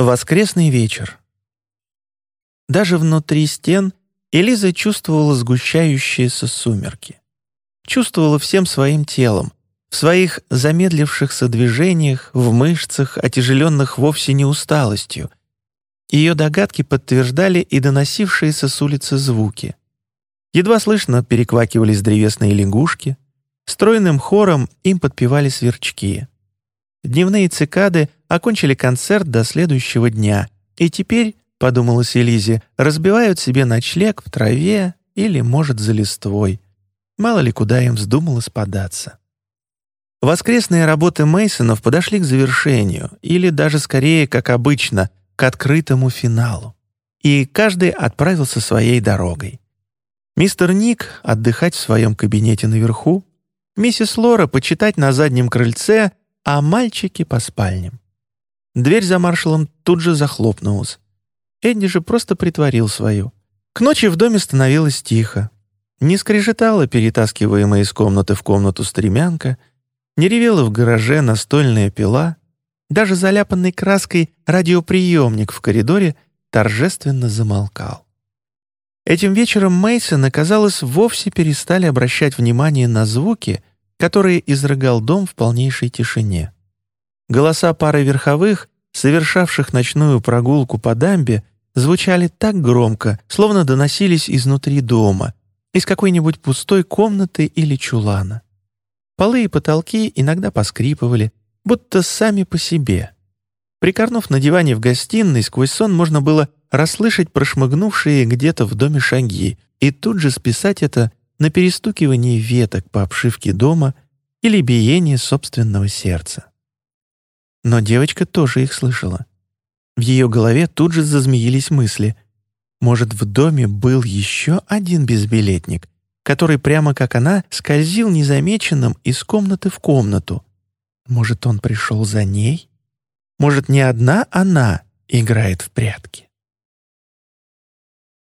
Воскресный вечер. Даже внутри стен Элиза чувствовала сгущающиеся сумерки. Чувствовала всем своим телом, в своих замедлившихся движениях, в мышцах, отяжеленных вовсе не усталостью. Ее догадки подтверждали и доносившиеся с улицы звуки. Едва слышно переквакивались древесные лягушки, стройным хором им подпевали сверчки. Дневные цикады окончили концерт до следующего дня, и теперь, подумалась Элизе, разбивают себе ночлег в траве или, может, за листвой. Мало ли куда им вздумалось податься. Воскресные работы Мейсонов подошли к завершению, или даже скорее, как обычно, к открытому финалу. И каждый отправился своей дорогой. Мистер Ник отдыхать в своем кабинете наверху, миссис Лора почитать на заднем крыльце, а мальчики по спальням. Дверь за маршалом тут же захлопнулась. Эдди же просто притворил свою. К ночи в доме становилось тихо. Не скрежетала перетаскиваемая из комнаты в комнату стремянка, не ревела в гараже настольная пила, даже заляпанный краской радиоприемник в коридоре торжественно замолкал. Этим вечером Мейсон, казалось, вовсе перестали обращать внимание на звуки, которые изрыгал дом в полнейшей тишине. Голоса пары верховых, совершавших ночную прогулку по дамбе, звучали так громко, словно доносились изнутри дома, из какой-нибудь пустой комнаты или чулана. Полы и потолки иногда поскрипывали, будто сами по себе. Прикорнув на диване в гостиной, сквозь сон можно было расслышать прошмыгнувшие где-то в доме шаги и тут же списать это на перестукивание веток по обшивке дома или биение собственного сердца. Но девочка тоже их слышала. В ее голове тут же зазмеились мысли. Может, в доме был еще один безбилетник, который прямо как она скользил незамеченным из комнаты в комнату. Может, он пришел за ней? Может, не одна она играет в прятки?